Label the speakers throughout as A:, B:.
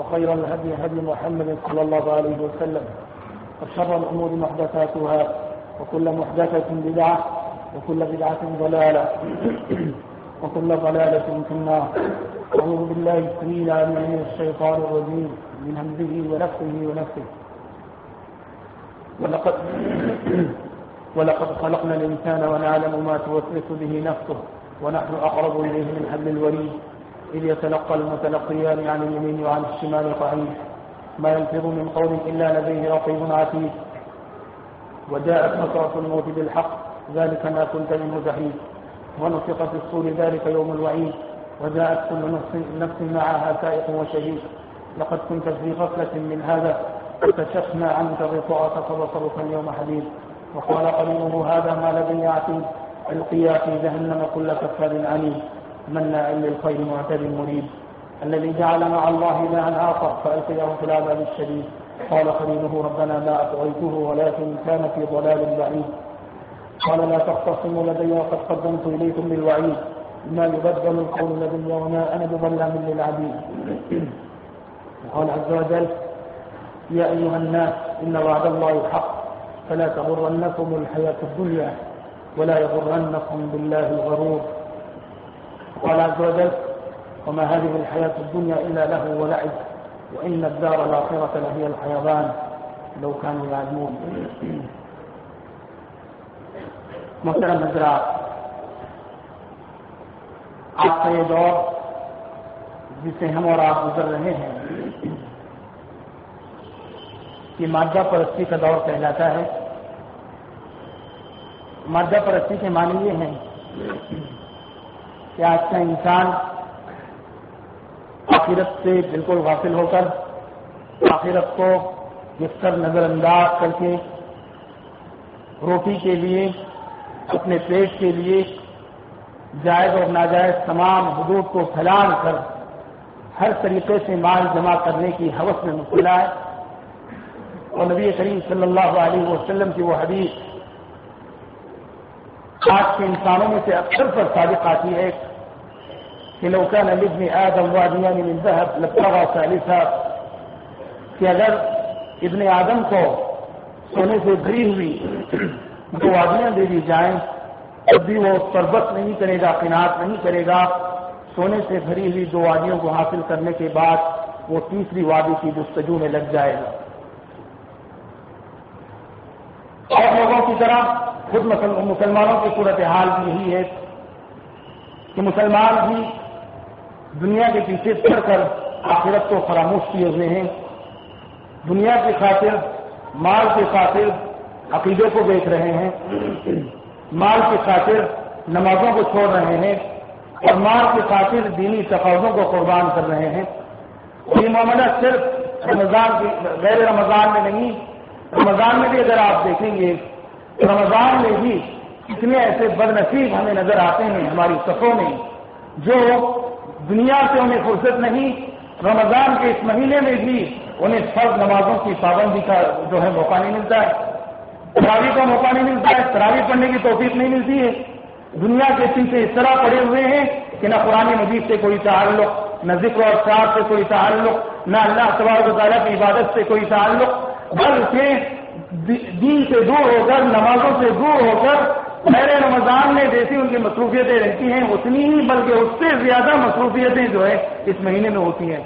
A: وخير الهدي هدي محمد صلى الله عليه وسلم وشر الأمور محدثاتها وكل محدثة بدعة وكل بدعة ضلالة وكل ضلالة في النار. أعوذ بالله السميع العليم من الشيطان الرجيم. من همزه ونفسه ونفسه ولقد ولقد خلقنا الإنسان ونعلم ما توسوس به نفسه ونحن أقرب إليه من حبل الوريد. إذ يتلقى المتلقيان عن اليمين وعن الشمال قعيد ما يلفظ من قول إلا لديه رقيب عتيد. وجاءت نصرة الموت بالحق ذلك ما كنت منه زحيد ونفق في الصور ذلك يوم الوعيد. وجاءت كل نفس, نفس معها سائق وشهيد. لقد كنت في غفلة من هذا فكشفنا عنك غطاءك فبصرك اليوم حديد. وقال قرينه هذا ما لدي عتيد. القيا في جهنم كل كفار عنيد. مناع للخير معتد مريب. الذي جعل مع الله إلها آخر، فألقيه في العذاب الشديد. قال قرينه ربنا ما أطغيته ولكن كان في ضلال بعيد. قال، لا تختصموا لدي، وقد قدمت إليكم بالوعيد. ما يبدل القول لدي، وما أنا بظلام للعبيد. وقال عز وجل، يا أيها الناس، إن وعد الله حق، فلا تغرنكم الحياة الدنيا، ولا يغرنكم بالله الغرور. قال عز وجل، وما هذه الحياة الدنيا إلا له ولعب، وإن الدار الآخرة لهي الحيوان، لو كانوا يعلمون. محترم حضرات آج کا یہ دور جسے ہم اور آپ گزر رہے ہیں، یہ مادہ پرستی کا دور کہلاتا ہے۔ مادہ پرستی کے معنی یہ ہیں کہ آج کا انسان آخرت سے بالکل غافل ہو کر آخرت کو یکسر نظر انداز کر کے روٹی کے لیے، اپنے پیٹ کے لیے جائز اور ناجائز تمام حدود کو پھیلان کر ہر طریقے سے مال جمع کرنے کی حوث میں مبتلا ہے۔ اور نبی کریم صلی اللہ علیہ وسلم کی وہ حدیث آج کے انسانوں میں سے اکثر پر صادق آتی ہے کہ لوکا نلب میں آدم وادیاں ملتا ہے ثالثہ کہ اگر ابن آدم کو سونے سے بھری ہوئی دو وادیاں دے دی جائیں، تب بھی وہ سربت نہیں کرے گا، قناعت نہیں کرے گا۔ سونے سے بھری ہوئی دو وادیوں کو حاصل کرنے کے بعد وہ تیسری وادی کی جستجو میں لگ جائے گا۔ اور لوگوں کی طرح خود مسلمانوں کی صورت حال بھی یہی ہے کہ مسلمان بھی دنیا کے پیچھے پڑ کر آخرت کو فراموش کیے ہوئے ہیں۔ دنیا کی خاطر، مال کی خاطر عقیدے کو دیکھ رہے ہیں۔ مال کی خاطر نمازوں کو چھوڑ رہے ہیں اور مال کی خاطر دینی تقاضوں کو قربان کر رہے ہیں۔ یہ معاملہ صرف رمضان کی غیر رمضان میں نہیں رمضان میں بھی اگر آپ دیکھیں گے، رمضان میں بھی اتنے ایسے بد نصیب ہمیں نظر آتے ہیں ہماری صفوں میں، جو دنیا سے انہیں فرصت نہیں، رمضان کے اس مہینے میں بھی انہیں فرض نمازوں کی پابندی کا جو ہے موقع نہیں ملتا ہے۔ تراوی کا موقع نہیں ملتا ہے تراوی پڑھنے کی توفیق نہیں ملتی ہے۔ دنیا کے پیچھے اس طرح پڑے ہوئے ہیں کہ نہ قرآن مجید سے کوئی تعلق، نہ ذکر اور شاعر سے کوئی تعلق، نہ اللہ تبارک و تعالیٰ کی عبادت سے کوئی تعلق بلکہ دین سے دور ہو کر، نمازوں سے دور ہو کر پہلے رمضان میں جیسی ان کی مصروفیتیں رہتی ہیں، اتنی ہی، بلکہ اس سے زیادہ مصروفیتیں جو ہے اس مہینے میں ہوتی ہیں۔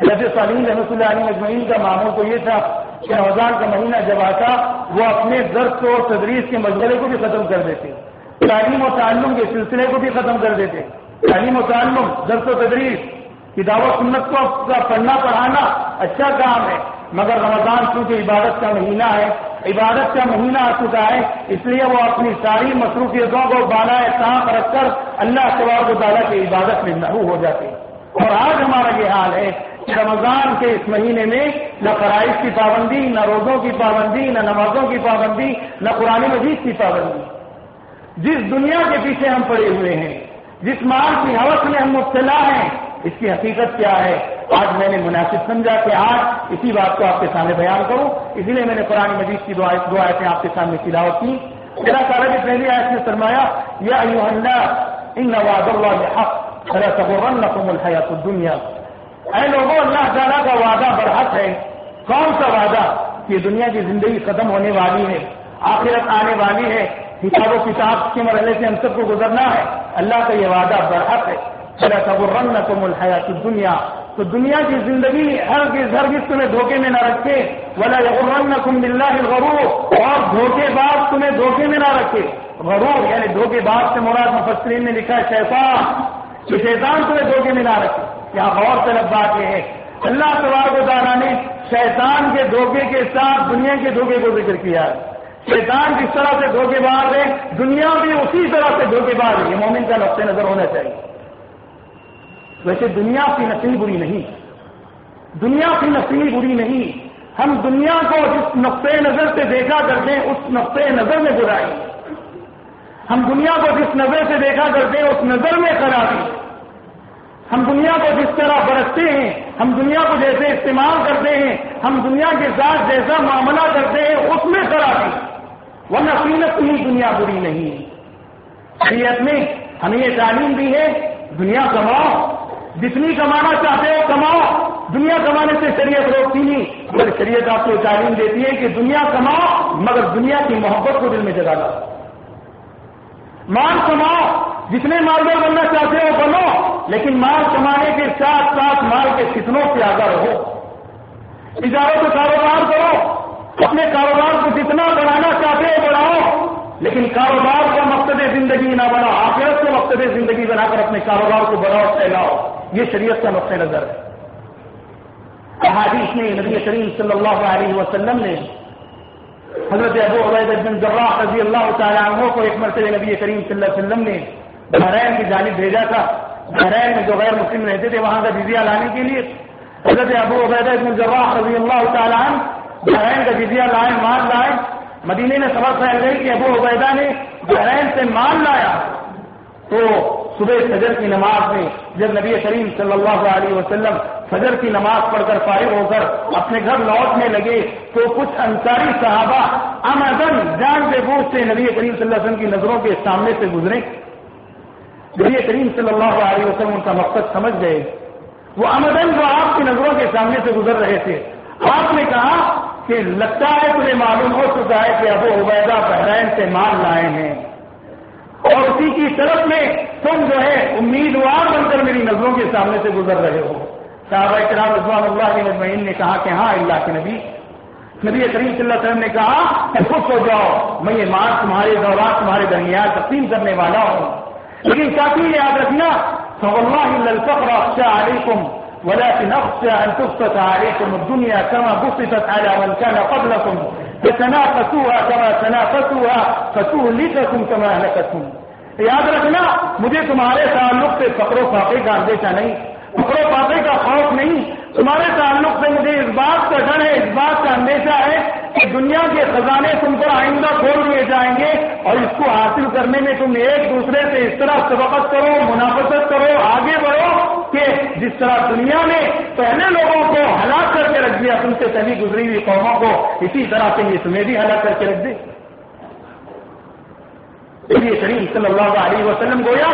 A: جیسے سلیم رحمۃ اللہ علی مجمعین کا معمول تو یہ تھا کہ رمضان کا مہینہ جب آتا، وہ اپنے درد و تدریس کے مشغلے کو بھی ختم کر دیتے۔ تعلیم و تعلم کے سلسلے کو بھی ختم کر دیتے۔ تعلیم و تعلم، درس و تدریس کتاب و سنت کو پڑھنا، پڑھانا اچھا کام ہے۔ مگر رمضان چونکہ عبادت کا مہینہ ہے، عبادت کا مہینہ آ چکا ہے، اس لیے وہ اپنی ساری مصروفیتوں کو بالا سانپ رکھ کر اللہ سوار و تعالیٰ کی عبادت میں نحو ہو جاتے اور آج ہمارا یہ حال ہے کہ رمضان کے اس مہینے میں نہ فرائض کی پابندی، نہ روزوں کی پابندی، نہ نمازوں کی پابندی، نہ قرآن مجید کی پابندی۔ جس دنیا کے پیچھے ہم پڑے ہوئے ہیں، جس مال کی حوث میں ہم مبتلا ہیں اس کی حقیقت کیا ہے؟ آج میں نے مناسب سمجھا کہ آج اسی بات کو آپ کے سامنے بیان کروں۔ اسی لیے میں نے قرآن مجید کی دو آیتیں آپ کے سامنے تلاوت کی۔ میرا سارا بھی پہلی آیت نے فرمایا، یا ان نواز اللہ حق الحیات دنیا اے لوگوں اللہ تعالیٰ کا وعدہ برحق ہے۔ کون سا وعدہ؟ کہ دنیا کی زندگی ختم ہونے والی ہے، آخرت آنے والی ہے۔ حساب و کتاب کے مرحلے سے ہم سب کو گزرنا ہے۔ اللہ کا یہ وعدہ برحق ہے۔ رنگ نہ الحیات دنیا تو دنیا کی زندگی ہر کس ہر کس تمہیں دھوکے میں نہ رکھے۔ ولا رنگ نہ تم ملنا ہے اور دھوکے باز تمہیں دھوکے میں نہ رکھے۔ غرور یعنی دھوکے باز سے مراد مفسرین نے لکھا ہے، شیطان۔ کہ شیطان تمہیں دھوکے میں نہ رکھے۔ یہاں غور طلب بات یہ ہے۔ اللہ تبارک و تعالیٰ نے شیطان کے دھوکے کے ساتھ دنیا کے دھوکے کو ذکر کیا۔ ہے شیطان جس طرح سے دھوکے باز ہے؟ دنیا بھی اسی طرح سے دھوکے باز ہے۔ یہ مومن کا نقطۂ نظر ہونا چاہیے۔ ویسے دنیا کی نسل بری نہیں۔ دنیا کی نسل بری نہیں۔ ہم دنیا کو جس نقطۂ نظر سے دیکھا کرتے ہیں، اس نقطۂ نظر میں برائی ہم دنیا کو جس نظر سے دیکھا کرتے ہیں، اس نظر میں خرابی ہم دنیا کو جس طرح برتتے ہیں، ہم دنیا کو جیسے استعمال کرتے ہیں، ہم دنیا کے ساتھ جیسا معاملہ کرتے ہیں، اس میں خرابی وہ نصیحت ہی دنیا بری نہیں۔ شریعت میں ہمیں یہ تعلیم دی ہے، دنیا کماؤ۔ جتنی کمانا چاہتے ہو کماؤ۔ دنیا کمانے سے شریعت روکتی نہیں۔ مگر شریعت آپ کو تعلیم دیتی ہے کہ دنیا کماؤ، مگر دنیا کی محبت کو دل میں جگہ لا مال کماؤ، جتنے مالدار بننا چاہتے ہو بنو، لیکن مال کمانے کے ساتھ ساتھ مال کے کتنوں سے آگاہ رہو۔ اجاروں کو کاروبار کرو۔ اپنے کاروبار کو جتنا بڑھانا چاہتے ہو بڑھاؤ۔ لیکن کاروبار کا مقصد زندگی نہ بنا، آخرت کو مقصد زندگی بنا کر اپنے کاروبار کو بڑھاؤ پھیلاؤ یہ شریعت کا نقطۂ نظر ہے۔ احادیث میں نبی کریم صلی اللہ علیہ وسلم نے حضرت ابو عبید بن جراح رضی اللہ تعالیٰ عنہ کو ایک مرتبہ نبی کریم صلی اللہ علیہ وسلم نے بحرین کی جانب بھیجا تھا۔ بحرین میں جو غیر مسلم رہتے تھے، وہاں کا جزیہ لانے کے لیے حضرت ابو عبید بن جراح رضی اللہ تعالیٰ عنہ بحرین کا جزیہ لائے، مال لائے۔ مدینے میں سبق پھیل گئی کہ ابو عبیدہ نے بحرین سے مال لایا تو صبح فجر کی نماز میں جب نبی کریم صلی اللہ علیہ وسلم فجر کی نماز پڑھ کر فارغ ہو کر اپنے گھر لوٹنے لگے تو کچھ انصاری صحابہ امدن جان کے بوجھ سے نبی کریم صلی اللہ علیہ وسلم کی نظروں کے سامنے سے گزرے۔ نبی کریم صلی اللہ علیہ وسلم ان کا مقصد سمجھ گئے۔ وہ امدن جو آپ کی نظروں کے سامنے سے گزر رہے تھے۔ آپ نے کہا کہ لگتا ہے تمہیں معلوم ہو چکا ہے کہ ابو عبیدہ بحرین سے مال لائے ہیں۔ اور اسی کی طرف میں تم جو ہے امیدوار بن کر میری نظروں کے سامنے سے گزر رہے ہو۔ صحابہ کرام رضوان اللہ علیہ مجمعین نے کہا کہ ہاں اللہ کے نبی۔ نبی کریم صلی اللہ علیہ وسلم نے کہا کہ خوش ہو جاؤ، میں یہ مال تمہارے دورات تمہارے درمیان تقسیم کرنے والا ہوں۔ لیکن ساتھی یاد رکھنا اللہ الفقر ولكن اخشى ان تبسط عليكم الدنيا كما بسطت على من كان قبلكم. فتنافسوها كما تنافسوها، فتهلككم كما اهلكتكم یاد رکھنا مجھے تمہارے تعلق سے فقر و فاقے کا اندیشہ نہیں. فقر و فاقے کا خوف نہیں. تمہارے تعلق سے مجھے اس بات کا ڈر ہے، اس بات کا اندیشہ ہے کہ دنیا کے خزانے تم پر آئندہ کھول دیے جائیں گے اور اس کو حاصل کرنے میں تم ایک دوسرے سے اس طرح سبقت کرو منافقت کرو، آگے بڑھو کہ جس طرح دنیا نے پہلے لوگوں کو ہلاک کر کے رکھ دیا، تم سے سبھی گزری ہوئی قوموں کو اسی طرح سے یہ تمہیں بھی ہلاک کر کے رکھ دے۔ شریف صلی اللہ علیہ وسلم گویا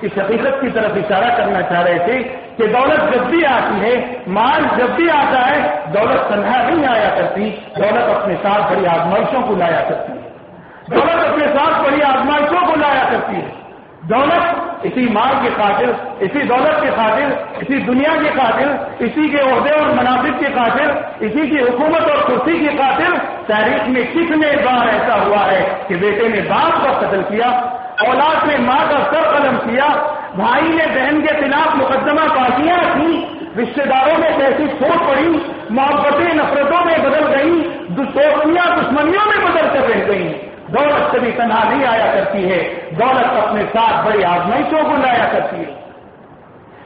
A: اس حقیقت کی طرف اشارہ کرنا چاہ رہے تھے کہ دولت جب بھی آتی ہے، مال جب بھی آتا ہے، دولت تنہا نہیں آیا کرتی، دولت اپنے ساتھ بڑی آزمائشوں کو لایا کرتی ہے۔ دولت اپنے ساتھ بڑی آزمائشوں کو لایا کرتی ہے۔ دولت اسی مال کی خاطر، اسی دولت کی خاطر، اسی دنیا کی خاطر، اسی کے عہدے اور منافع کی خاطر، اسی کی حکومت اور کرسی کی خاطر تاریخ میں کتنے بار ایسا ہوا ہے کہ بیٹے نے باپ کا قتل کیا، اولاد نے ماں کا سر قلم کیا، بھائی نے بہن کے خلاف مقدمہ پارٹیاں کی رشتے داروں میں کیسی چھوٹ پڑی، محبتیں، نفرتوں میں بدل گئی دوستیاں دشمنیوں میں بدل کر رہ گئی دولت کبھی تنہا نہیں آیا کرتی ہے۔ دولت اپنے ساتھ بڑی آزمائشوں کو لایا کرتی ہے۔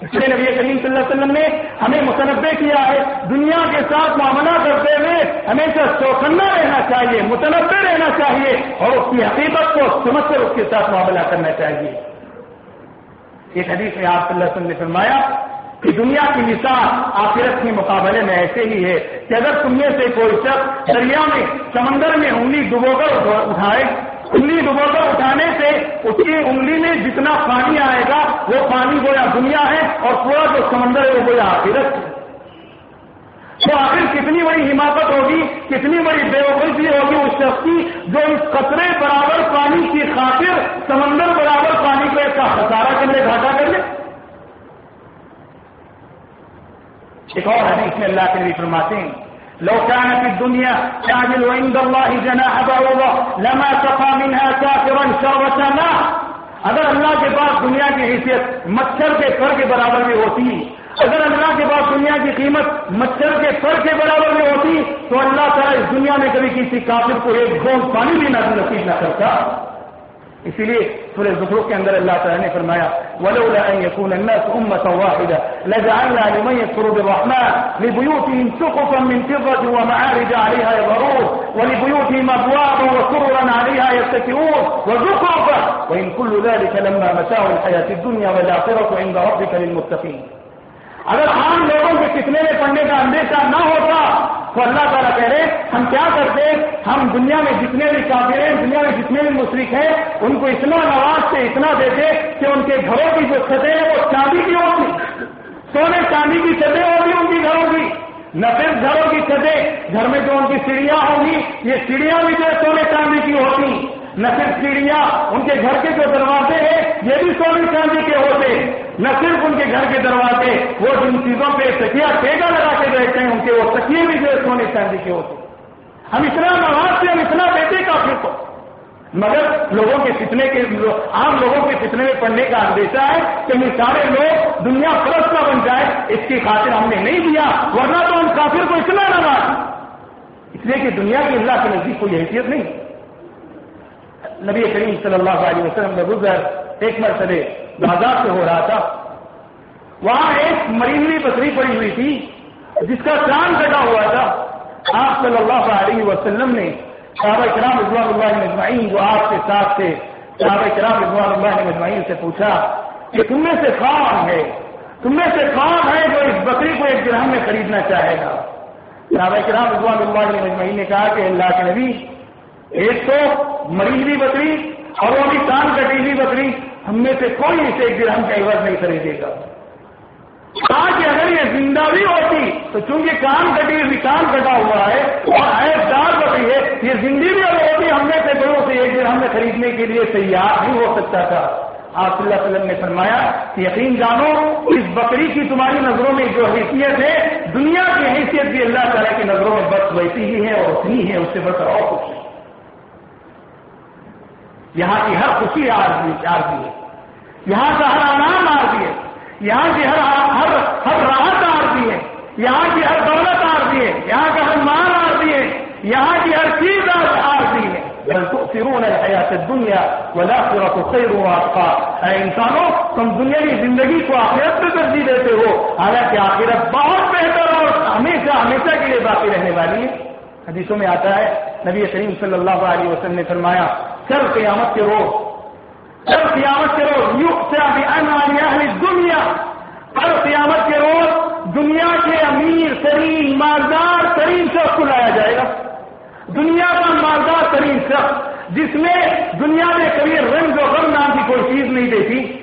A: اس لیے نبی کریم صلی اللہ علیہ وسلم نے ہمیں متنوع کیا ہے۔ دنیا کے ساتھ معاملہ کرتے ہوئے ہمیشہ چوکنا رہنا چاہیے، متنوع رہنا چاہیے اور اس کی حقیقت کو سمجھ کر اس کے ساتھ معاملہ کرنا چاہیے۔ ایک حدیث میں آپ صلی اللہ علیہ وسلم نے فرمایا کہ دنیا کی مثال آخرت کے مقابلے میں ایسے ہی ہے کہ اگر تم میں سے کوئی شخص دریا میں، سمندر میں انگلی ڈبو کر اٹھائے، انگلی ڈبو کر اٹھانے سے اس کی انگلی میں جتنا پانی آئے گا، وہ پانی گویا دنیا ہے اور پورا جو سمندر ہے وہ گویا آخرت ہے۔ تو آخر کتنی بڑی حماقت ہوگی، کتنی بڑی بے وقوفی ہوگی اس شخص کی جو اس قطرے برابر پانی کی خاطر سمندر برابر پانی کو ایک کا خسارہ کر لے گھاٹا کر لے ایک اور حدیث میں اللہ کے لیے فرماتے ہیں، لو كانت الدنيا تعمل عند الله جناح بعوضة لما سقى منها كافرا شربة ماء اگر اللہ کے پاس دنیا کی حیثیت مچھر کے سر کے برابر بھی ہوتی، اگر اللہ کے پاس دنیا کی قیمت مچھر کے سر کے برابر میں ہوتی، تو اللہ تعالیٰ اس دنیا میں کبھی کسی کافر کو ایک گوند پانی بھی نہ نصیب نہ کرتا۔ اسی لیے سورہ زخرو کے اندر اللہ تعالیٰ نے فرمایا، ولولا ان يكون الناس امه واحده لجعلنا لمن يكفر بالرحمن لبيوتهم سقفا من فضه ومعارج عليها يظهرون ولبيوتهم ابوابا وسررا عليها يتكئون وزخرفا وان كل ذلك لما متاع الحياه الدنيا والاخره عند ربك للمتقين۔ اگر عام لوگوں کے کتنے میں پڑھنے کا اندیشہ نہ ہوتا تو اللہ تعالیٰ کہہ رہے ہم کیا کرتے ہم دنیا میں جتنے بھی کافر ہیں، دنیا میں جتنے بھی مشرق ہیں، ان کو اتنا نواز سے اتنا دیتے کہ ان کے گھروں کی جو چھتیں ہیں، وہ چاندی کی ہوتی سونے چاندی کی چھتیں ہوگی ان کی گھروں کی۔ نہ صرف گھروں کی چھتیں۔ گھر میں جو ان کی سیڑھیاں ہوگی یہ سیڑھیاں بھی جو سونے چاندی کی ہوتی نہ صرف سیڑھیاں ان کے گھر کے جو دروازے ہیں، یہ بھی سونے چاندی کے ہوتے۔ نہ صرف ان کے گھر کے دروازے، وہ جن چیزوں پہ تکیا ٹیگا لگا کے بیٹھتے ہیں، ان کے وہ تکیے بھی جو سونے چاندی کے ہوتے۔ ہم اتنا نواز سے، ہم اتنا دیتے کافی کو۔ مگر لوگوں کے فتنے کے عام لوگوں کے فتنے میں پڑھنے کا اندیشہ ہے کہ ہم سارے لوگ دنیا پرست نہ بن جائے، اس کی خاطر ہم نے نہیں دیا، ورنہ تو ہم کافر کو اتنا نواز اس لیے کہ دنیا کی اللہ کے نزدیک کوئی حیثیت نہیں۔ نبی کریم صلی اللہ علیہ وسلم میں گزر، ایک مرتبہ بازار سے ہو رہا تھا۔ وہاں ایک مری بکری پڑی ہوئی تھی، جس کا چاند کٹا ہوا تھا۔ آپ صلی اللہ علیہ وسلم نے صحابہ کرام رضوان اللہ مجمعین جو آپ کے ساتھ تھے صحابہ کرام رضوان اللہ مجمعین سے پوچھا کہ تم میں سے کون ہے؟ تم میں سے کون ہے جو اس بکری کو ایک گرہم میں خریدنا چاہے گا؟ صحابہ کرام رضوان اللہ مجمعین نے کہا کہ اللہ کے نبی، ایک تو مری ہوئی بکری اور وہ بھی کان کٹی ہوئی بکری، ہم میں سے کوئی اسے ایک درہم کا عوض نہیں خریدے گا۔ کہا کہ اگر یہ زندہ بھی ہوتی، تو چونکہ کان کٹی ہوئی کان کٹا ہوا ہے اور ایپ دار بکری ہے، یہ زندگی بھی اگر ہوتی، ہم میں سے دونوں سے ایک درہم میں خریدنے کے لیے تیار نہیں ہو سکتا تھا۔ آپ صلی اللہ علیہ وسلم نے فرمایا کہ یقین جانو، اس بکری کی تمہاری نظروں میں جو حیثیت ہے، دنیا کی حیثیت بھی اللہ تعالیٰ کی نظروں میں بس ویسی ہی ہے اور اتنی ہے، اس سے بڑھ کر اور کچھ یہاں کی ہر خوشی آرزی ہے یہاں کا ہر آرام آرزی ہے۔ یہاں کی ہر ہر ہر راحت آرزی ہے۔ یہاں کی ہر دولت آرزی ہے۔ یہاں کا ہر مان آرزی ہے۔ یہاں کی ہر چیز آرزی ہے۔ تؤثرون الحیات الدنیا والآخرة خیر وابقا اے انسانوں تم دنیا کی زندگی کو آخرت میں ترجیح دیتے ہو۔ حالانکہ آخرت بہت بہتر اور ہمیشہ ہمیشہ کے لیے باقی رہنے والی ہے۔ حدیثوں میں آتا ہے، نبی کریم صلی اللہ علیہ وسلم نے فرمایا چل قیامت کے روز۔ چل قیامت کے روز۔ یوگ سے ابھی دنیا ہر قیامت کے روز دنیا کے امیر ترین مالدار ترین شخص کو لایا جائے گا۔ دنیا کا مالدار ترین شخص، جس میں دنیا میں کبھی رنگ و غم نام کی کوئی چیز نہیں دیتی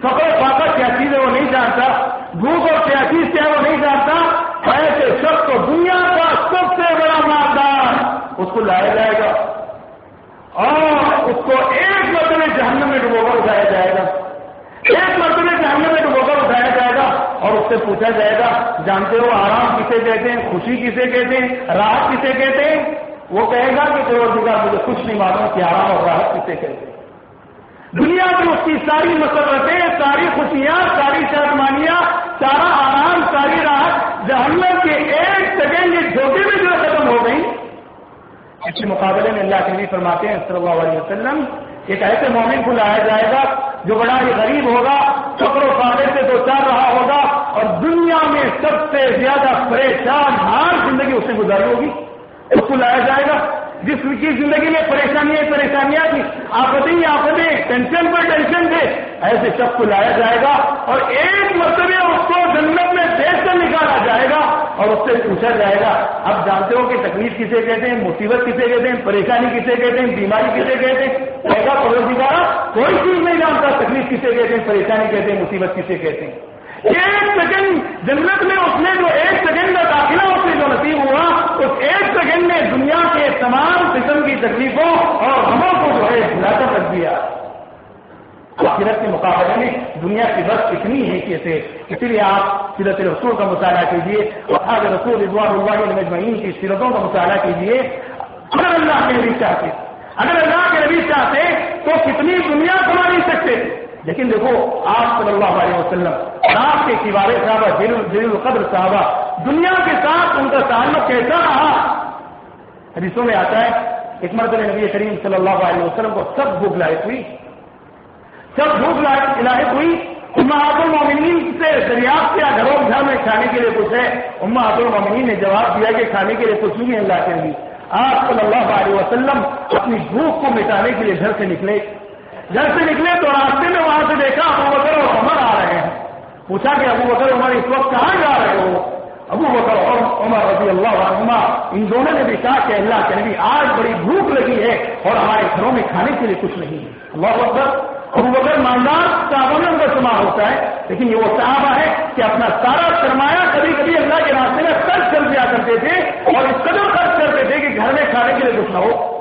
A: فقر پاپا کیا چیز ہے وہ نہیں جانتا، بھوک اور کیا چیز کیا وہ نہیں جانتا۔ ایسے شخص کو دنیا کا سب سے بڑا مالدار اس کو لایا جائے گا۔ اور اس کو ایک مرتبہ جہنم میں ڈبو کر اٹھایا جائے گا۔ ایک مرتبہ جہنم میں ڈبو کر اٹھایا جائے گا اور اس سے پوچھا جائے گا، جانتے ہو آرام کسے کہتے ہیں، خوشی کسے کہتے ہیں، راحت کسے کہتے ہیں؟ وہ کہے گا کہ کروڑ دکھا جی، مجھے کچھ نہیں معلوم کہ آرام اور راحت کسے کہتے ہیں۔ دنیا میں اس کی ساری مسرتیں، ساری خوشیاں، ساری شرمانیاں سارا آرام، ساری راحت جہنم کے ایک سیکنڈ یہ جھوٹے میں جو ختم ہو گئی اس کے مقابلے میں اللہ کے نبی فرماتے ہیں صلی اللہ علیہ وسلم ایک ایسے مومن کو لایا جائے گا جو بڑا ہی غریب ہوگا چکر و فادے سے دو چار رہا ہوگا اور دنیا میں سب سے زیادہ پریشان، ہار زندگی اس نے گزاری ہوگی۔ اس کو لایا جائے گا۔ جس کی زندگی میں پریشانیاں پریشانیاں تھی آفدیں آفدیں ٹینشن پر ٹینشن تھے، ایسے سب کو لایا جائے گا اور ایک مرتبہ اس کو جنت میں دیکھ کر نکالا جائے گا اور اس سے پوچھا جائے گا، اب جانتے ہو کہ تکلیف کسے کہتے ہیں، مصیبت کسے کہتے ہیں، پریشانی کسے کہتے ہیں، بیماری کسے کہتے ہیں کہے گا پڑوسی کوئی چیز نہیں جانتا، تکلیف کسے کہتے ہیں، پریشانی کہتے ہیں، مصیبت کسے کہتے ہیں۔ ایک سیکنڈ جنت میں اس نے جو ایک سیکنڈ کا داخلہ اس سے جو نصیب ہوا، اس ایک سیکنڈ نے دنیا کے تمام قسم کی تکلیفوں اور ہموں کو جو ہے بلا رکھ دیا۔ سیرت کے مقابلے میں دنیا کی بس اتنی ہے کہ اسے اسی لیے آپ سیرت رسول کا مطالعہ کیجیے اور رسول رضوان اللہ مجمعین کی سیرتوں کا مطالعہ کیجیے اگر اللہ کے نبی چاہتے اگر اللہ کے نبی چاہتے تو کتنی دنیا کما نہیں سکتے۔ لیکن دیکھو، آپ صلی اللہ علیہ وسلم اور آپ کے کبار صحابہ جلیل القدر صحابہ، دنیا کے ساتھ ان کا تعلق کیسا رہا؟ حدیثوں میں آتا ہے، ایک مرتبہ نبی کریم صلی اللہ علیہ وسلم کو سب بھوک لائق ہوئی۔ سب بھوک لائق ہوئی۔ اما المومنین سے دریافت کیا، گھروں گھر میں کھانے کے لیے کچھ ہے۔ اما عبد المومنین نے جواب دیا کہ کھانے کے لیے کچھ نہیں، اللہ کے نبی۔ آپ صلی اللہ علیہ وسلم اپنی بھوک کو مٹانے کے لیے گھر سے نکلے۔ گھر سے نکلے تو راستے میں وہاں سے دیکھا ابو بکر اور عمر آ رہے ہیں۔ پوچھا کہ ابو بکر عمر اس وقت کہاں جا رہے ہو؟ ابو بکر اور عمر رضی اللہ عنہ ان دونوں نے بھی کہا کہ اللہ کے نبی، آج بڑی بھوک لگی ہے اور ہمارے گھروں میں کھانے کے لیے کچھ نہیں ہے۔ اللہ اکبر۔ ابو بکر ماندار صاحبوں میں ان کا شمار ہوتا ہے، لیکن یہ وہ صحابہ ہے کہ اپنا سارا سرمایہ کبھی کبھی اللہ کے راستے میں خرچ کر دیا کرتے تھے اور اس قدر خرچ کرتے تھے کہ گھر میں کھانے کے لیے کچھ نہ ہو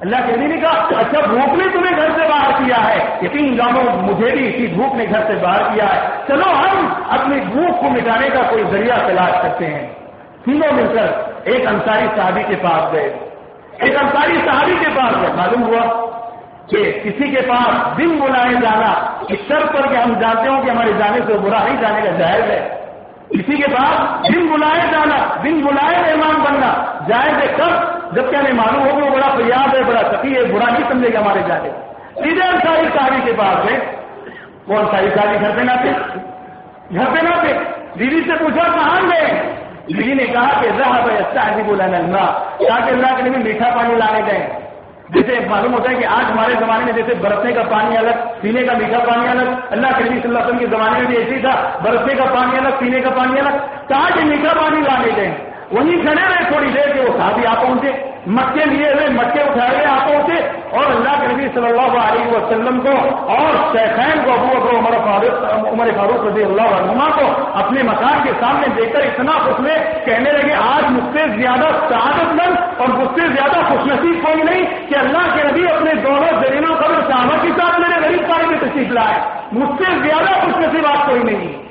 A: اللہ کے نے کہا اچھا بھوک نے تمہیں گھر سے باہر کیا ہے۔ یقین جانو، مجھے بھی اسی بھوک نے گھر سے باہر کیا ہے۔ چلو، ہم اپنی بھوک کو مٹانے کا کوئی ذریعہ تلاش کرتے ہیں۔ تینوں مل کر ایک انصاری صحابی کے پاس گئے۔ ایک انصاری صحابی کے پاس گئے۔ معلوم ہوا کہ کسی کے پاس دن بلائے جانا اس شرط پر کہ ہم جانتے ہوں کہ ہمارے جانے سے برا نہیں جانے کا جائز ہے۔ کسی کے پاس دن بلائے جانا، دن بلائے مہمان بننا جائز ہے۔ کب؟ جبکہ ہمیں معلوم ہوگا وہ بڑا فریاد ہے، بڑا سخی ہے، برا نہیں سمجھے گا ہمارے جانے سیدھے انصاری صاحبی کے پاس ہے۔ وہ انصاری صاحبی گھر پہ نہ تھے؟ گھر پہ نہ تھے۔ دیدی سے پوچھا، کہاں گئے؟ دیدی نے کہا کہ رہا بھائی اچھا ہے بولا نلنا کہا کہ اللہ کے لیے میٹھا پانی لانے گئے جیسے معلوم ہوتا ہے کہ آج ہمارے زمانے میں جیسے برسنے کا پانی الگ، پینے کا میٹھا پانی الگ، اللہ کے نبی صلی اللہ علیہ وسلم کے زمانے میں بھی ایسے تھا، برسنے کا پانی الگ، پینے کا پانی الگ۔ کہا کہ میٹھا پانی لانے گئے وہیں کھڑے رہے تھوڑی دیر کے وہ صحابی آپ پہنچے، مکے لیے ہوئے، مکے اٹھائے ہوئے آپ پہنچے اور اللہ کے نبی صلی اللہ علیہ وسلم کو اور شیخین کو، ابو ابو عمر فاروق عمر فاروق رضی اللہ عنہ کو اپنے مکان کے سامنے دیکھ کر اتنا خوش میں کہنے لگے، آج مجھ سے زیادہ سعادت مند اور مجھ سے زیادہ خوش نصیب کوئی نہیں کہ اللہ کے نبی اپنے دونوں زرینوں قبر صحابہ کے ساتھ میرے غریب پانی میں تشریف لائے۔ مجھ سے زیادہ خوش نصیب آپ کوئی نہیں۔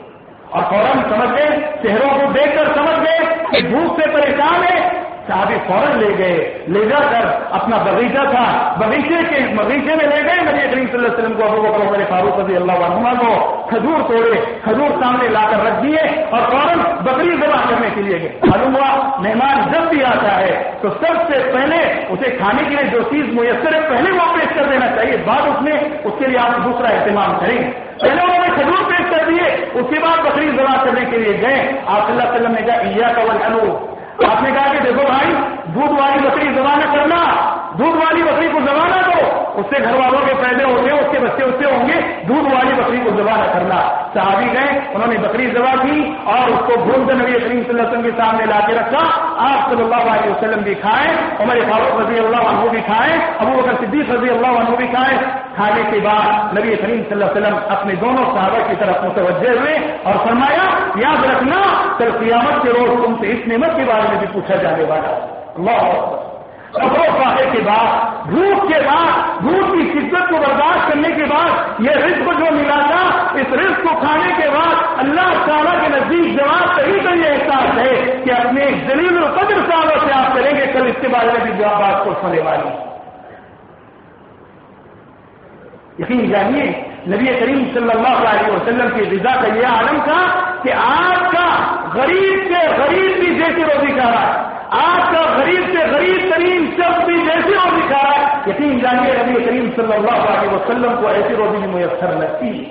A: اور فوراً سمجھ گئے، چہروں کو دیکھ کر سمجھ گئے کہ بھوک سے پریشان ہے صحابی فوراً لے گئے، لے جا کر اپنا بغیچہ تھا، بغیچے کے، بغیچے میں لے گئے نبی کریم صلی اللہ علیہ وسلم کو، ابو بکر، عمر، فاروق رضی اللہ عنہ کو کھجور توڑے، کھجور سامنے لا کر رکھ دیے اور فوراً بکری ذبح کرنے کے لیے گئے۔ معلوم ہوا، مہمان جب بھی آتا ہے تو سب سے پہلے اسے کھانے کے لیے جو چیز میسر ہے، پہلے وہ پیش کر دینا چاہیے، بعد اس میں اس کے لیے آپ دوسرا اہتمام کریں۔ پہلے انہوں نے کھجور پیش کر دیے، اس کے بعد بکری ذبح کرنے کے لیے گئے۔ آپ صلی اللہ علیہ وسلم نے کہا ایا کا آپ نے کہا کہ دیکھو بھائی، دودھ والی بکری زمانہ کرنا، دودھ والی بکری کو زمانہ کرنا اس سے گھر والوں کے پیدے ہوتے ہیں اس کے بچے اس سے ہوں گے۔ دودھ والی بکری کو زبانہ کرنا۔ صحابی گئے، انہوں نے بکری زبا کی اور اس کو بھون کر نبی کریم صلی اللہ علیہ وسلم کے سامنے لا کے رکھا۔ آپ صلی اللہ علیہ وسلم بھی کھائے، عمر فاروق رضی اللہ عنہ بھی کھائے، ابو بکر صدیق رضی اللہ عنہ بھی کھائے۔ کھانے کے بعد نبی کریم صلی اللہ علیہ وسلم اپنے دونوں صحابہ کی طرف متوجہ ہوئے اور فرمایا، یاد رکھنا، کل قیامت کے روز تم سے اس نعمت کے بارے میں بھی پوچھا جانے والا۔ اللہ پانے کے بعد بھوک کے بعد بھوک کی شدت کو برداشت کرنے کے بعد یہ رزق جو ملا تھا، اس رزق کو کھانے کے بعد اللہ تعالیٰ کے نزدیک جواب صحیح کا یہ احساس ہے کہ اپنے دلیل القدر سالوں سے آپ کریں گے، کل اس کے بارے میں بھی جواب آپ کو سنے والی یقین جانیے، نبی کریم صلی اللہ علیہ وسلم کی رضا کا یہ عالم تھا کہ آپ کا غریب سے غریب بھی جیسے روزی کھا رہا ہے۔ آپ کا غریب سے غریب ترین شخص بھی جیسے روزی کھا رہا ہے، یقین جانیے نبی کریم صلی اللہ علیہ وسلم کو ایسی روزی بھی میسر لگتی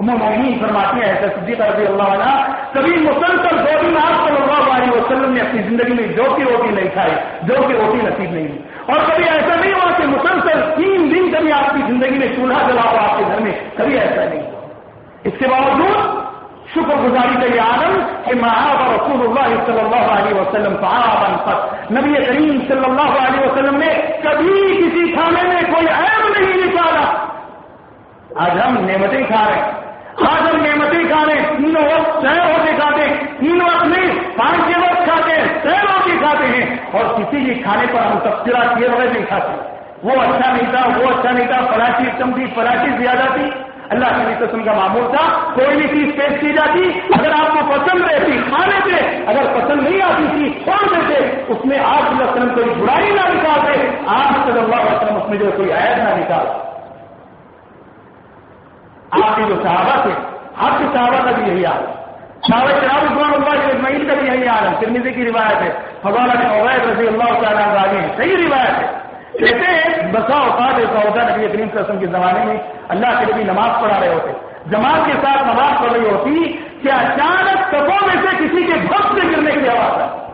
A: مہین فرماتی ہیں ایسا صدیق رضی اللہ عنہ، کبھی مسلسل دو دن آپ صلی اللہ علیہ وسلم نے اپنی زندگی میں جو کی روٹی نہیں کھائی، جو کی روٹی نصیب نہیں اور کبھی ایسا نہیں ہوا کہ مسلسل تین دن کبھی آپ کی زندگی میں چولہا جلا ہوا آپ کے گھر میں، کبھی ایسا نہیں ہوا۔ اس کے باوجود شکر گزاری کا یہ عالم کہ محاب رسول اللہ صلی اللہ علیہ وسلم صاحب نبی کریم صلی اللہ علیہ وسلم نے کبھی کسی کھانے میں کوئی عیب نہیں نکالا۔ آج ہم نعمتیں کھا رہے ہیں۔ آج ہم نعمتیں کھا رہے ہیں۔ تینوں وقت چھ روٹی کھاتے ہیں۔ تین وقت نہیں، پانچ کے وقت کھاتے ہیں۔ چھ روٹی کھاتے ہیں۔ اور کسی بھی کھانے پر ہم تبصرہ کیے بغیر نہیں کھاتے۔ وہ اچھا نہیں تھا، وہ اچھا نہیں تھا فلاں کم تھی فلاں زیادہ تھی۔ اللہ کے قسم کا معمول تھا، کوئی بھی چیز پیش کی جاتی، اگر آپ کو پسند رہتی، کھانے سے، اگر پسند نہیں آتی تھی، چھوڑ دیتے، اس میں آپ وسلم کوئی برائی نہ نکالتے آپ صلی اللہ علیہ وسلم اس میں جو کوئی عائد نہ نکال آپ کے جو صحابہ تھے، آپ کے صحابہ کا بھی یہی حال۔ صحابہ شراب عثمان اللہ کے مہین کا بھی یہی حال ہے۔ ترمیزی کی روایت ہے۔ فضان عبید رضی اللہ تعالیٰ صحیح روایت ہے۔ کہتے بسا اوقات ایسا ہوتا نبی کریم وسلم کے زمانے میں اللہ کے نبی نماز پڑھا رہے ہوتے۔ جماعت کے ساتھ نماز پڑھ رہی ہوتی کہ اچانک سبوں میں سے کسی کے بھت سے گرنے کی آواز آتی۔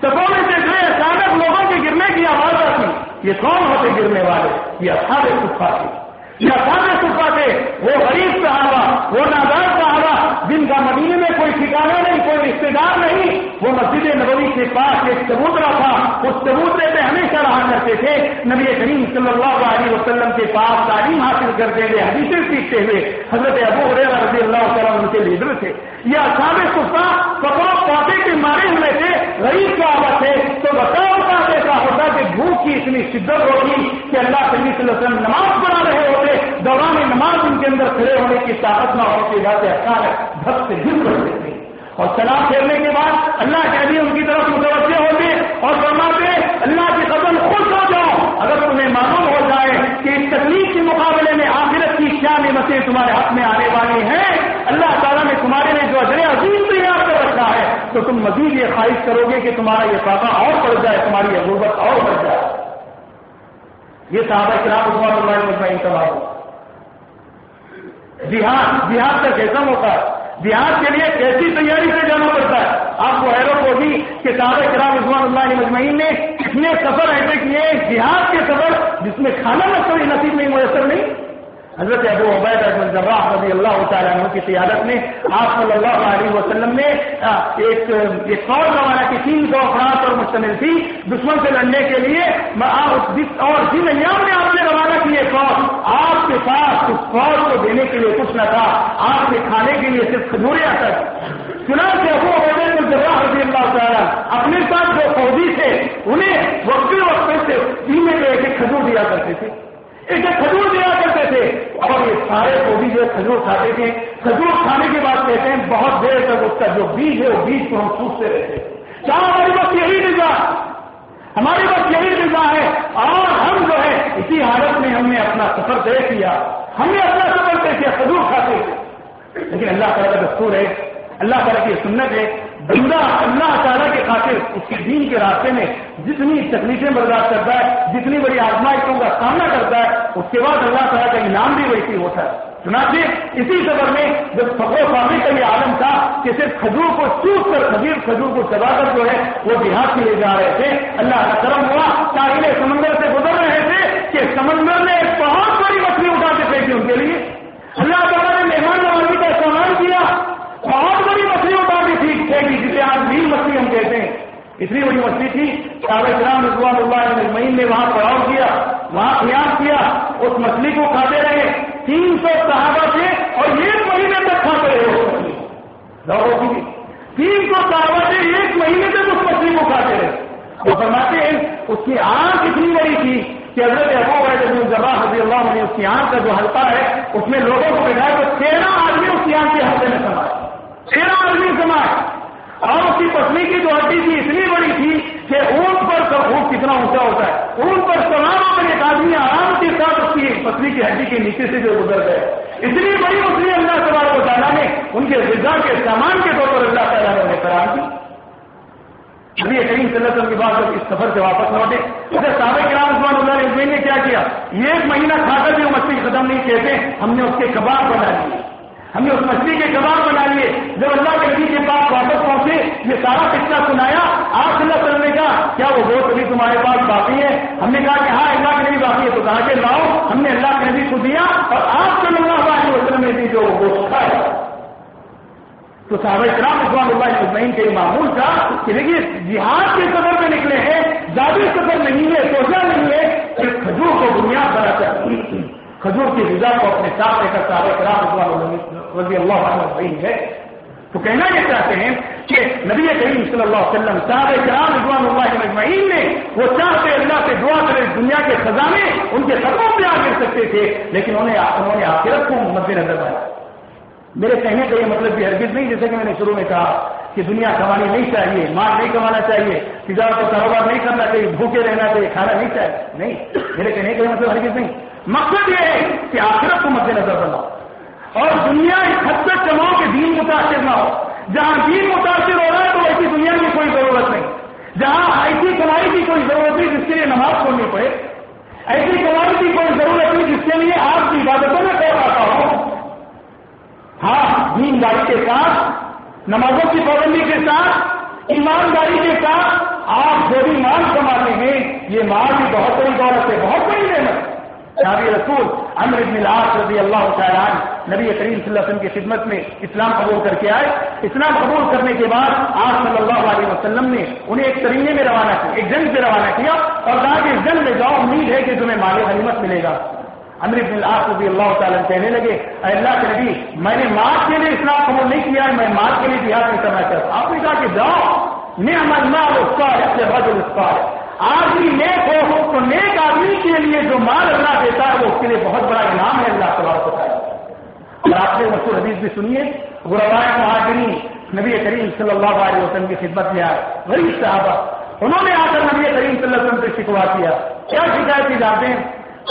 A: سبوں میں سے جو اچانک لوگوں کے گرنے کی آواز آتی۔ یہ کون ہوتے گرنے والے؟ یہ اچھا صفا تھے یہ اچھا صفا تھے وہ غریب صحابہ، وہ نادار صحابہ، جن کا مدینے میں کوئی ٹھکانا نہیں، کوئی رشتے دار نہیں، وہ مسجد نبوی کے پاس ایک چبوترا تھا، اس چبوترے پہ ہمیشہ رہا کرتے تھے۔ نبی کریم صلی اللہ علیہ وسلم کے پاس تعلیم حاصل کرتے ہوئے، حدیثیں سیکھتے ہوئے، حضرت ابو رضی اللہ تعالیٰ ان کے لیڈر تھے۔ یہ اصحاب صفا کپڑوں پوتے کے مارے ہوئے تھے، غریب کا آواز تھے، تو بتاؤ کا ایسا ہوتا کہ بھوک کی اتنی شدت ہوگی کہ اللہ صلی اللہ علیہ وسلم نماز پڑھا رہے ہوتے، دوران نماز ان کے اندر کھڑے ہونے کی طاقت نہ ہوتی جاتے اچانک بھت سے گر کرتے تھے اور سلام پھیرنے کے بعد اللہ کے ابھی ان کی طرف متوجہ ہوتے اور فرماتے، اللہ کی قدم خوش ہو جاؤ۔ اگر تمہیں معلوم ہو جائے کہ اس تکلیف کے مقابلے میں آخرت کی کیا نعمتیں تمہارے ہاتھ میں آنے والی ہیں، اللہ تعالیٰ نے تمہارے لیے جو اجر عظیم تیار کر رکھا ہے تو تم مزید یہ خواہش کرو گے کہ تمہارا یہ فاقہ اور بڑھ جائے، تمہاری یہ غربت اور بڑھ جائے۔ یہ صحابہ کرام عثمان اللہ مجمعین کا جہاد جہاد کا کیسا ہوتا ہے؟ دیہات کے لیے کیسی تیاری سے جانا پڑتا ہے؟ آپ کو حیرت ہوگی کہ صحابہ کرام رضوان اللہ مجمعین نے اتنے سفر ایسے کیے دیہات کے سفر جس میں کھانا نہ نصیب نہیں، میسر نہیں۔ حضرت ابو عبید الجراح رضی اللہ تعالیٰ عنہ کی قیادت میں آپ صلی اللہ علیہ وسلم نے ایک ایک فوج روانہ کی تین سو افراد پر مشتمل تھی۔ دشمن سے لڑنے کے لیے اور جی جن ایام میں آپ نے روانہ کی یہ فوج آپ کے پاس اس فوج کو دینے کے لیے کچھ نہ تھا۔ آپ کے کھانے کے لیے صرف کھجوریا تک چنا سے ابو عبید الجراح رضی اللہ تعالیٰ اپنے ساتھ جو فوجی تھے، انہیں وقت وقت سے تین میں ایک کھجور دیا کرتے تھے۔ اسے کھجور دیا کرتے تھے۔ اور یہ سارے بھی جو ہے کھجور کھاتے تھے۔ کھجور کھانے کے بعد کہتے ہیں بہت دیر تک اس کا جو بیج ہے وہ بیج کو ہم سوچتے رہتے کیا ہماری بس یہی نظا ہماری بس یہی نظا ہے۔ اور ہم جو ہے اسی حالت میں ہم نے اپنا سفر طے کیا۔ ہم نے اپنا سفر طے کیا، کھجور کھاتے تھے۔ لیکن اللہ تعالیٰ کا دستور ہے، اللہ تعالیٰ کی سنت ہے بندہ اللہ تعالیٰ کے خاطر اس کے دین کے راستے میں جتنی تکلیفیں برداشت کرتا ہے، جتنی بڑی آزمائشوں کا سامنا کرتا ہے، اس کے بعد اللہ تعالیٰ کا انعام بھی ویسی ہوتا ہے۔ چنانچہ اسی سفر میں جب فخر فامی کا یہ عالم تھا کہ صرف کھجور کو چوس کر کھجور کھجور کو چبا کر جو ہے، وہ دیہات کے لیے جا رہے تھے۔ اللہ کا کرم ہوا۔ ساحل سمندر سے گزر رہے تھے کہ سمندر نے ایک بہت بڑی مچھلی اٹھا کے پھینکی ان کے لیے۔ اللہ تعالیٰ نے مہمان نوازی کا استعمال کیا بہت بڑی مچھلی اٹھا کے ٹھیک پھینکی جسے آج مچھلی ہم کہتے ہیں۔ اتنی بڑی مچھلی تھی رضوان اللہ مہین نے وہاں پڑاؤ کیا، وہاں قیاس کیا، اس مچھلی کو کھاتے رہے۔ تین سو صحابہ تھے اور ایک مہینے تک کھاتے رہے اس مچھلی کی تین سو صحابہ تھے، ایک مہینے تک اس مچھلی کو کھاتے رہے۔ وہ فرماتے ہیں، اس کی آنکھ اتنی بڑی تھی کہ حضرت ابو عبید ذرا رضی اللہ عنہ اس کی آنکھ کا جو حلقہ ہے، اس میں لوگوں کو بٹھایا تو تیرہ آدمی اس کی آنکھ کے حلقے میں سمائے تیرہ آدمی سمائے اور اس کی پسلی کی جو ہڈی تھی اتنی بڑی تھی کہ اونٹ پر خوب کتنا اونچا ہوتا ہے۔ اونٹ پر سوار ہو ایک آدمی آرام کے ساتھ اس کی پسلی کی ہڈی کے نیچے سے جو گزر گئے۔ اتنی بڑی اس لیے اللہ سوار کو تعالیٰ نے ان کے غذا کے سامان کے طور پر اللہ تعالیٰ نے فراہم کی ابھی کریم صلی اللہ علیہ وسلم کے بعد جب اس سفر سے واپس لوٹے اسے سابق کرام عثمان اللہ نے کیا کیا؟ یہ ایک مہینہ کھا کر بھی وہ مچھلی ختم نہیں کہتے، ہم نے اس کے کباب بنا لیے۔ ہم نے اس مچھلی کے کباب بنا لیے جب اللہ کے نبی کے پاس واپس پہنچے، یہ سارا قصہ سنایا۔ آپ صلی اللہ وسلم نے کہا، کیا وہ بہت ابھی تمہارے پاس باقی ہے ہم نے کہا کہ ہاں اللہ کے نبی باقی ہے تو کہا کہ لاؤ، ہم نے اللہ کے نبی کو دیا اور آپ صلی اللہ علیہ وسلم نے بھی جو گوشت کھایا تو صحابہ کرام اقبال اللہ مطمئن کے معمول تھا کہ دیکھیے، جہاد کے سفر میں نکلے ہیں، زیادہ سفر نہیں ہے، سوچا نہیں ہے کہ کھجور کو بنیاد بنا کر۔ کھجور کی غذا کو اپنے ساتھ لے کر صحابہ کرام اقبال رضی اللہ عنہ ہے تو کہنا یہ چاہتے ہیں کہ نبی کریم صلی اللہ علیہ وسلم صاحب کرام اقبال اللہ مجمعین نے وہ چاہتے اللہ سے دعا کرے دنیا کے خزانے ان کے قدموں پہ آ گر سکتے تھے، لیکن انہیں انہوں نے آخرت کو مد نظر بنایا۔ میرے کہنے کا یہ مطلب بھی ہرگز نہیں، جیسے کہ میں نے شروع میں کہا کہ دنیا کمانی نہیں چاہیے، مال نہیں کمانا چاہیے، تجارت کا کاروبار نہیں کرنا چاہیے، بھوکے رہنا چاہیے، کھانا نہیں چاہیے۔ نہیں، میرے کہنے کا یہ مطلب ہرگز نہیں۔ مقصد یہ ہے کہ آخرت کو مد نظر بناؤ اور دنیا اس حد تک کماؤ کہ دین متاثر نہ ہو۔ جہاں دین متاثر ہو رہا ہے تو ایسی دنیا کی کوئی ضرورت نہیں۔ جہاں ایسی کمائی کی کوئی ضرورت نہیں جس کے لیے نماز پڑھنی پڑے۔ ایسی کمائی کی کوئی ضرورت نہیں جس کے لیے آپ کی عبادتوں میں کر پاتا ہوں ہاں دینداری کے ساتھ، نمازوں کی پابندی کے ساتھ، ایمانداری کے ساتھ آپ جو بھی مال کماتے ہیں، یہ مال بھی بہت بڑی دولت ہے، بہت بڑی نعمت شادی رسول امر ابن العاص رضی اللہ تعالیٰ نبی کریم صلی اللہ علیہ وسلم کی خدمت میں اسلام قبول کر کے آئے۔ اسلام قبول کرنے کے بعد آپ صلی اللہ علیہ وسلم نے انہیں ایک ترینے میں روانہ کیا، ایک جنگ سے روانہ کیا اور کہا کہ اس جنگ میں جاؤ، امید ہے کہ تمہیں مال غنیمت ملے گا۔ امر ابن العاص رضی اللہ تعالیٰ کہنے لگے، اے اللہ کے نبی، میں نے مال کے لیے اسلام قبول نہیں کیا میں مال کے لیے جہاد نہیں کرنا چاہتا۔ آپ نے کہا کہ جاؤ، نعم المال اسکار سے بدل اسکار آدمی نیک ہو تو نیک آدمی کے لیے جو مال اللہ دیتا ہے وہ اس کے لیے بہت بڑا انعام ہے اللہ تعالیٰ کو اور آپ نے مشہور حدیث بھی سنیے غربائے مہاجرین نبی کریم صلی اللہ علیہ وسلم کی خدمت میں آئے۔ وہی صحابہ، انہوں نے آ کر نبی کریم صلی اللہ علیہ وسلم سے شکوا کیا۔ کیا شکایت کی جاتے ہیں؟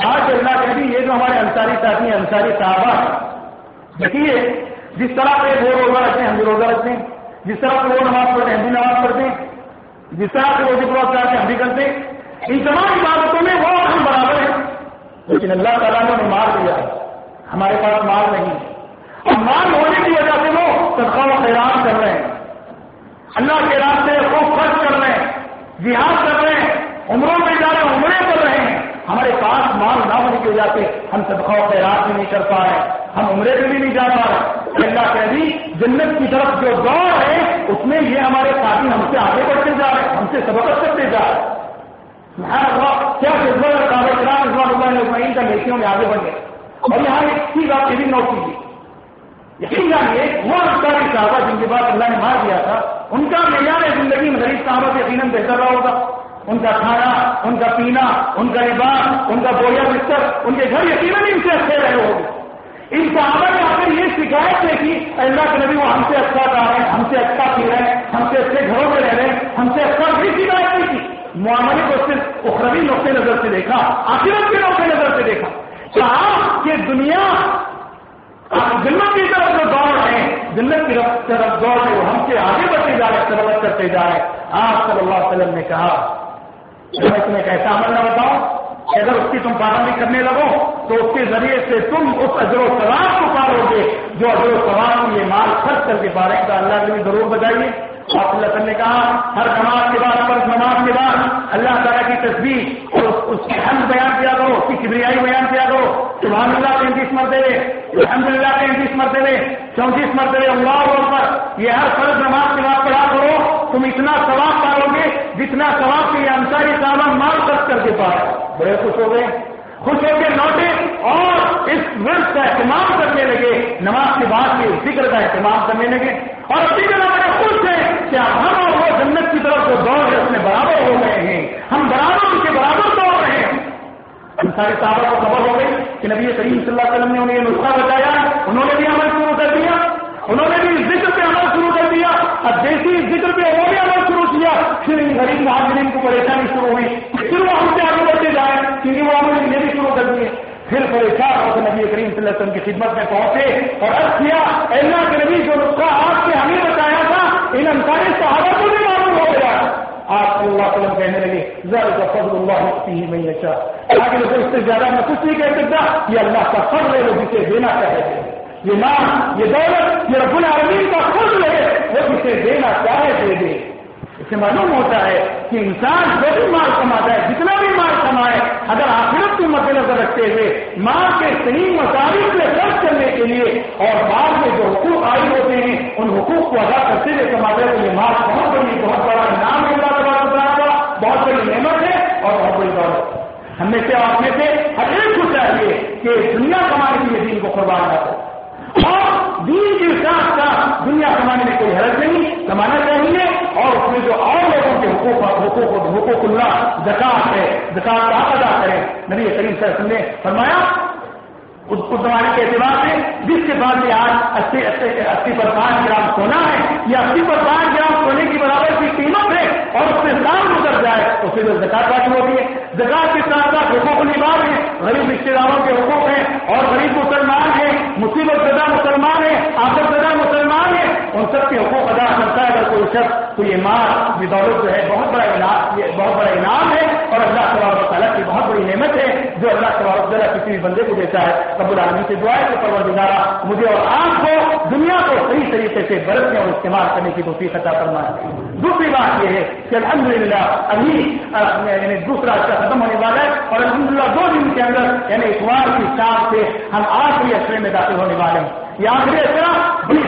A: آج اللہ کے نبی، یہ جو ہمارے انصاری ساتھی ہیں، انصاری صحابہ دیکھیے، جس طرح سے وہ روزہ رکھتے ہیں، ہم بھی روزہ رکھتے ہیں۔ جس طرح سے وہ نماز پڑھتے ہیں، ہم بھی نماز پڑھتے ہیں۔ جس طرح سے وہ ذکر کرتے ہیں ہم بھی کرتے ان تمام عبادتوں میں وہ ہم برابر ہیں۔ لیکن اللہ تعالیٰ نے مار دیا ہمارے پاس مال نہیں اور مال ہونے کی وجہ سے وہ صدقہ و خیرات کر رہے ہیں۔ اللہ کے راستے خوب خرچ کر رہے ہیں۔ جہاد کر رہے ہیں۔ عمروں میں جا رہے عمرے کر رہے ہیں۔ ہمارے پاس مال نہ ہونے کی وجہ سے ہم صدقہ و خیرات بھی نہیں کر پا رہے ہم عمرے پہ بھی نہیں جا پا رہے اللہ کہہ جنت کی طرف جو دور ہے، اس میں یہ ہمارے ساتھی ہم سے آگے بڑھتے جا رہے ہیں، ہم سے سبق کرتے جا رہے ہیں۔ کیا کا نیتوں میں آگے بڑھ گئے۔ اور یہاں ایک چیز آپ یہ بھی نوٹ کیجیے۔ یقین جانیے، وہ انصاری صحابہ جن کے بعد اللہ نے مار دیا تھا، ان کا معیار زندگی میں غریب صحابہ سے یقیناً بہتر رہا ہوگا۔ ان کا کھانا، ان کا پینا، ان کا لباس، ان کا بویا بستر، ان کے گھر یقیناً ان سے اچھے رہے ہوگے ان صحابہ نے آ کر یہ شکایت ہے کہ اللہ کے نبی وہ ہم سے اچھا کھا رہے ہیں، ہم سے اچھا پی رہے ہیں، ہم سے اچھے گھروں میں رہ رہے ہیں، ہم سے اچھا بھی شکایت نہیں کی معاملے کو صرف اخروی نقطۂ نظر سے دیکھا، آخرت کے نقطۂ نظر سے دیکھا۔ کہا کہ دنیا جنت کی طرف جو دوڑ ہے جنت کی طرف دوڑ ہے وہ ہم سے آگے بڑھتے جا رہے سربت کرتے جا رہے آپ صلی اللہ علیہ وسلم نے کہا، میں تمہیں کیسا عمل نہ بتاؤں اگر اس کی تم پابندی کرنے لگو تو اس کے ذریعے سے تم اس اجر و ثواب کو پالو گے جو اجر و ثواب یہ مال خرچ کر کے پارے گا۔ اللہ کے لیے ضرور بتائیے آپ اللہ نے کہا ہر نماز کے بعد، فرض نماز کے بعد اللہ تعالیٰ کی تصویر اور اس کی حمد بیان کیا کرو، اس کی کبریائی بیان کیا کرو۔ سبحان اللہ تینتیس مرتبے، الحمد للہ تینتیس مرتبے، چونتیس مرتبے، اللہ پر یہ ہر فرض نماز کے بعد پڑھا کرو۔ تم اتنا ثواب پالو گے جتنا ثواب کے انصاری صاحب مال خرچ کر کے پائے بڑے خوش ہو گئے۔ خوش ہو کے لوٹے اور اس ورث کا اہتمام کرنے لگے۔ نماز کے بعد کے ذکر کا اہتمام کرنے لگے۔ اور اسی طرح بڑے خوش ہیں کہ ہم اور وہ جنت کی طرف جو دوڑ ہے اس میں برابر ہو گئے ہیں۔ ہم برابر ان کے برابر دوڑ رہے ہیں۔ سارے صحابہ کو خبر ہو گئی کہ نبی کریم صلی اللہ علیہ وسلم نے انہیں یہ نسخہ بتایا، انہوں نے بھی عمل شروع کر دیا، انہوں نے بھی ذکر پہ عمل شروع کر دیا۔ اب جیسی ذکر پہ انہوں نے عمل شروع کیا، پھر ان غریب مہاجرین کو پریشانی شروع ہوئی۔ پھر وہ ہم سے آگے بڑھتے جائیں کیونکہ وہ عمل نے بھی شروع کر دیے۔ پھر پریشان ہو کے نبی کریم صلی اللہ علیہ وسلم کی خدمت میں پہنچے اور اب کیا اللہ کے نبی، جو نسخہ آپ سے ہمیں بتایا تھا ان انسانی صحابہ کو بھی معلوم ہو گیا۔ آپ صلی اللہ علیہ وسلم کہنے لگے ذرا فضل اللہ ہوتی ہی میں اچھا آگے لوگ اس سے زیادہ میں کچھ نہیں کہہ سکتا، یہ اللہ کا فضل ہے وہ جسے دینا چاہے تھے یہ نام، یہ دولت، یہ رب العالمین کا فضل ہے، وہ جسے دینا چاہے دے دے۔ سے معلوم ہوتا ہے کہ انسان جو بھی مال کماتا ہے، جتنا بھی مال کمائے، اگر آخرت کو مد نظر رکھتے ہوئے ماں کے صحیح مطابق میں خرچ کرنے کے لیے اور مال میں جو حقوق آئی ہوتے ہیں، ان حقوق کو ادا کرتے ہوئے کماتے ہیں یہ مال بہت بڑی، بہت بڑا انعام ہے، اللہ تبارک کا، بہت بڑی نعمت ہے اور بہت بڑی دولت ہم میں سے آپ میں سے ہر ایک کو چاہیے کہ دنیا کمانے کے لیے دین کو قربان نہ کرے۔ اور دین کے ساتھ ساتھ دنیا کمانے میں کوئی حرض نہیں، کمانا چاہیے اور اس میں جو اور لوگوں کے حقوق حقوق حقوق اللہ زکات ہے زکات کا ادا کریں۔ نبی کریم صلی نے فرمایا، اس زمانے کے اعتبار سے جس کے بعد یہ آج اسی اسی پر پانچ گرام سونا ہے یا اسی پر پانچ گرام سونے کی برابر کی قیمت ہے اور اس میں دام گزر جائے، تو پھر وہ زکات باقی ہوتی ہے۔ زکات کے ساتھ ساتھ حقوق نباز ہیں، غریب رشتے داروں کے حقوق ہیں اور غریب مسلمان آخر ہیں مسلمان ہیں ان سب کے حقوق ادا کرتا ہے اگر کوئی شخص تو یہ بدولت یہ دولت جو ہے، بہت بڑا انعام بہت بڑا انعام ہے اور اللہ تبارک تعالیٰ کی بہت بڑی نعمت ہے جو اللہ تبارک تعالیٰ کسی بھی بندے کو دیتا ہے۔ رب العالمین سے دعا ہے کہ پروردگارہ، مجھے اور آپ کو دنیا کو صحیح طریقے سے برتنے اور استعمال کرنے کی توفیق عطا فرمائے۔ دوسری بات یہ ہے کہ الحمدللہ ابھی یعنی دوسرا اچھا ختم ہونے والا ہے اور الحمدللہ دو دن کے اندر یعنی اتوار کی شام سے ہم آخری اشرے میں داخل ہونے والے ہیں۔ یہ آخری اشرا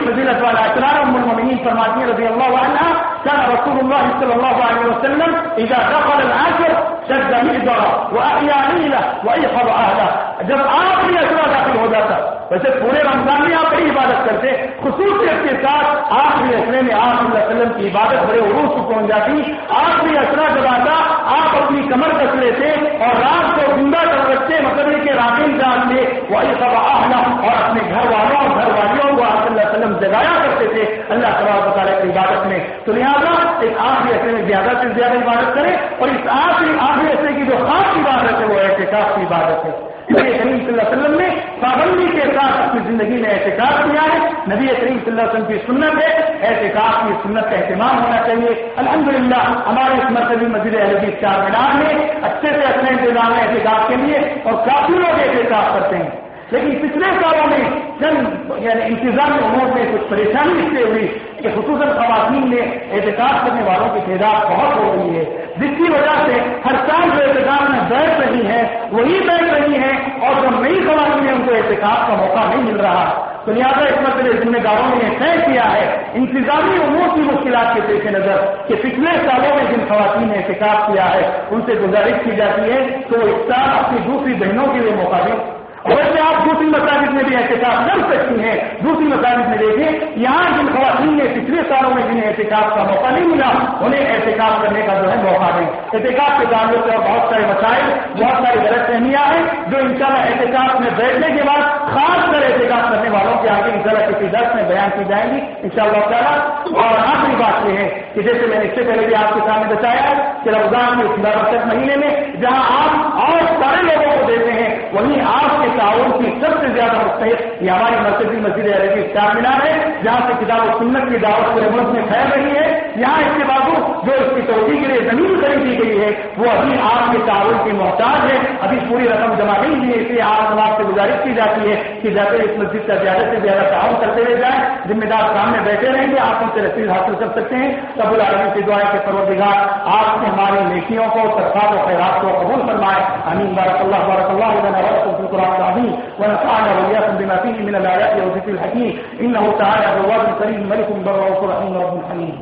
A: فضیلت والا اشرا ام المؤمنین فرماتی ہیں رضی اللہ عنہ كان رسول الله صلى الله عليه وسلم إذا دخل العاشر شد مئزرا وأحيا ليلة وأيقظ أهله جب آخری اشرا داخل ہو جاتا ویسے پورے رمضان میں آپ بڑی عبادت کرتے خصوصیت کے ساتھ آخری اشرے میں آپ صلی اللہ علیہ وسلم کی عبادت بڑے عروج کو پہنچ جاتی آخری اشرا جب آتا آپ اپنی کمر کس لیتے اور رات کو زندہ کر رکھتے مقدمے کے راکین جانتے وہی سب آہنا اور اپنے گھر والوں اور گھر والیوں کو آپ صلی اللہ علیہ وسلم جگایا کرتے تھے۔ اللہ تبارک تعالیٰ کی عبادت میں تو لہٰذا اس آخری اشرے میں زیادہ سے زیادہ عبادت کریں اور اس آخری آخری اشرے کی جو خاص عبادت ہے وہ احتکاف کی عبادت ہے۔ نبی کریم صلی اللہ علیہ وسلم نے پابندی کے ساتھ اپنی زندگی میں احتکاب کیا ہے۔ نبی کریم صلی اللہ علیہ وسلم کی سنت ہے۔ احتکاب کی سنت کا اہتمام ہونا چاہیے۔ الحمدللہ، ہمارے اس مرکزی مسجد اہل چار مینار میں اچھے سے اچھے انتظام ہے احتکاب کے لیے اور کافی لوگ احتکاب کرتے ہیں۔ لیکن پچھلے سالوں میں چند یعنی انتظام امور میں کچھ پریشانی اس سے ہوئی کہ خصوصاً خواتین میں احتکاب کرنے والوں کی تعداد بہت ہو رہی ہے، جس کی وجہ سے ہر سال جو احتکاب میں بیٹھ رہی ہے وہی بیٹھ رہی ہیں اور جو نئی خواتین ہیں، ان کو احتکاب کا موقع نہیں مل رہا۔ تو لہٰذا اس مسئلے ذمہ داروں نے طے کیا ہے، انتظامی امور کی مشکلات کے پیش نظر کہ پچھلے سالوں میں جن خواتین نے احتکاب کیا ہے، ان سے گزارش کی جاتی ہے تو وہ اس سال اپنی دوسری بہنوں کے لیے موقع ویسے آپ دوسری مساجد میں بھی احتکاب کر سکتی ہیں، دوسری مساجد میں دیکھیں، یہاں جن خواتین نے پچھلے سالوں میں جنہیں احتکاب کا موقع نہیں ملا، انہیں احتکاب کرنے کا جو ہے موقع دیں احتکاب کے تعلق سے بہت سارے مسائل، بہت ساری غلط فہمیاں ہیں جو ان شاء اللہ احتکاب میں بیٹھنے کے بعد، خاص کر احتکاب کرنے والوں کے آگے ان شاء اللہ کسی درس میں بیان کی جائیں گی ان شاء اللہ تعالیٰ۔ اور آخری بات یہ ہے کہ جیسے میں نے اس سے پہلے بھی آپ کے سامنے بتایا کہ رمضان میں اس مہینے میں جہاں آپ اور سارے لوگوں کو دیتے ہیں، وہیں آپ کے تعاون کی سب سے زیادہ مستحق یہ ہماری مرکزی مسجد عربی اسٹار مینار ہے، جہاں سے کتاب و سنت کی دعوت پورے ملک میں پھیل رہی ہے۔ یہاں اس کے باوجود جو اس کی توجہ کے لیے زمین خریدی گئی ہے، وہ ابھی آپ کے تعاون کی محتاج ہے۔ ابھی پوری رقم جمع نہیں ہوئی اس لیے آپ آپ سے گزارش کی جاتی ہے کہ جاتے اس مسجد کا زیادہ سے زیادہ تعاون کرتے ہوئے جائیں۔ ذمہ دار سامنے بیٹھے رہیں گے، آپ ان سے رسید حاصل کر سکتے ہیں۔ قبول العالمین کی دعائیں کے پروردگار آپ سے ہماری نیکیوں کو سرکار و خیرات کو قبول فرمائے۔ امین بارک اللہ بارک اللہ علیہ القرآن العظيم. ونفعنا وإياكم بما فيه من الآيات والذكر الحكيم. إنه تعالى جواب كريم ملك بر رحيم رب حليم